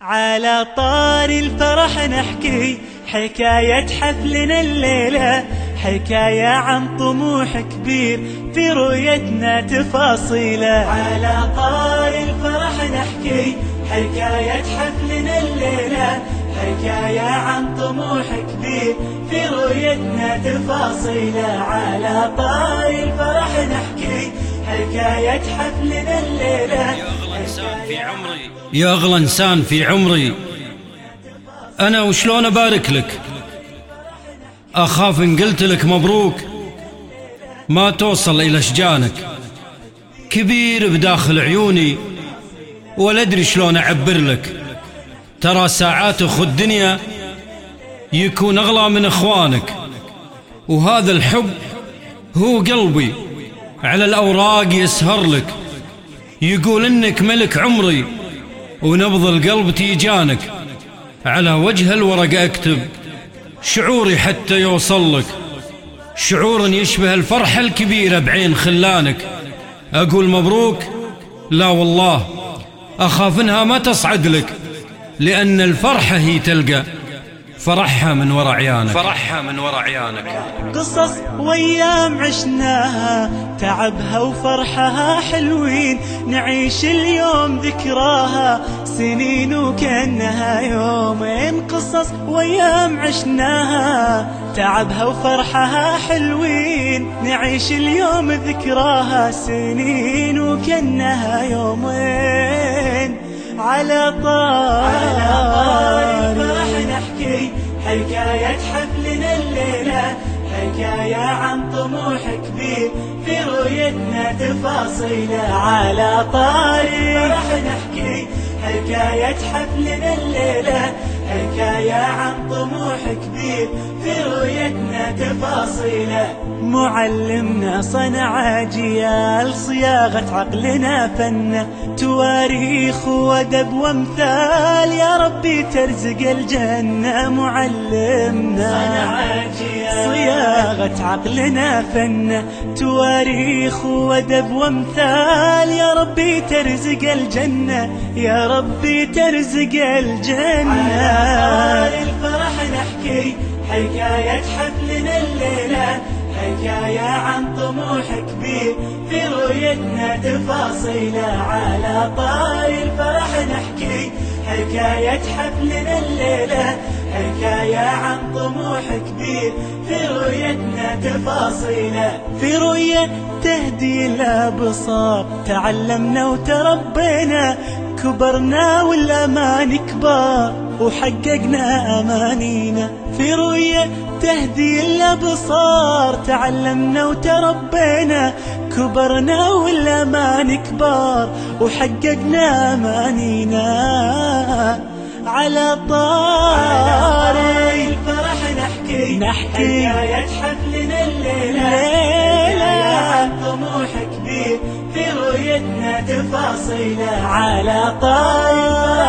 على طار الفرح نحكي حكاية حفلنا الليلة حكاية عن طموح كبير في رؤيتنا تفاصيله. على طار الفرح نحكي حكاية حفلنا الليلة حكاية عن طموح كبير في رؤيتنا تفاصيله. على طار الفرح نحكي حكاية حفلنا الليلة. في عمري يا أغلى إنسان في عمري. أنا وشلون أبارك لك؟ أخاف إن قلت لك مبروك. ما توصل إلى أشجانك كبير بداخل عيوني. ولا أدري شلون أعبر لك. ترى ساعات أخو الدنيا يكون أغلى من إخوانك. وهذا الحب هو قلبي. على الأوراق يسهر لك. يقول إنك ملك عمري ونبض القلب تيجانك. على وجه الورق أكتب شعوري حتى يوصل لك. شعور يشبه الفرحة الكبيرة بعين خلانك. أقول مبروك؟ لا والله. أخاف إنها ما تصعد لك لأن الفرحة هي تلقى. فرحها من ورا عيانك. فرحها من ورا عيانك. قصص وأيام عشناها تعبها وفرحها حلوين. نعيش اليوم ذكراها سنين وكأنها يومين. قصص وأيام عشناها تعبها وفرحها حلوين. نعيش اليوم ذكراها سنين وكأنها يومين. على طار على طار الفرح نحكي حكاية حفلنا الليلة. حكاية عن طموح كبير. في رؤيتنا تفاصيله على طار الفرح نحكي. حكاية حفلنا الليلة. حكاية عن طموح كبير في رؤيتنا تفاصيله. معلمنا صنع أجيال صياغة عقلنا فن تواريخ وأدب وامثال يا ربي ترزق الجنة. معلمنا صنع أجيال صياغة عقلنا فن تواريخ وأدب وامثال. يا ربي ترزق الجنة يا ربي ترزق الجنة. الفرح نحكي حكاية حفلنا الليلة حكاية عن طموح كبير. في رؤيتنا تفاصيله على طار الفرح نحكي حكاية حفلنا الليلة طموح كبير في رؤيتنا تفاصيله في رؤية تهدي الأبصار تعلمنا وتربينا كبرنا والأمان كبار وحققنا أمانينا. في رؤية تهدي الأبصار تعلمنا وتربينا كبرنا والأمان كبار وحققنا أمانينا. على طاري الفرح نحكي نحكي. حكاية حفلنا الليلة. ليلة طموح كبير في رؤيتنا تفاصيله على طاري.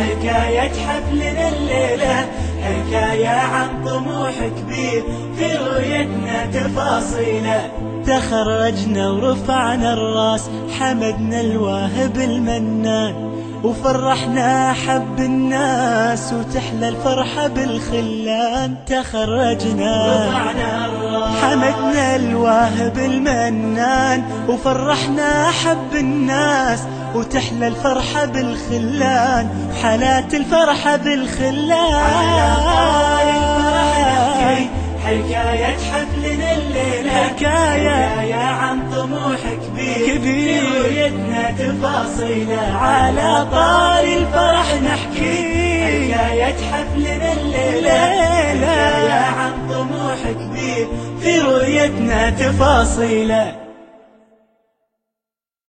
حكاية حفلنا الليلة. حكاية عن طموح كبير في رؤيتنا تفاصيله تخرجنا ورفعنا الراس حمدنا الواهب المنان. وفرحنا حب الناس وتحلى الفرحة بالخلان تخرجنا حمدنا الواهب المنان وفرحنا حب الناس وتحلى الفرحة بالخلان حالات الفرحة بالخلان حكاية حفلنا حكاية حكاية عن طموح كبير. كبير. رؤيتنا تفاصيله على طار الفرح نحكي. حكاية حفلنا الليلة حكاية عن طموح كبير. في رؤيتنا تفاصيله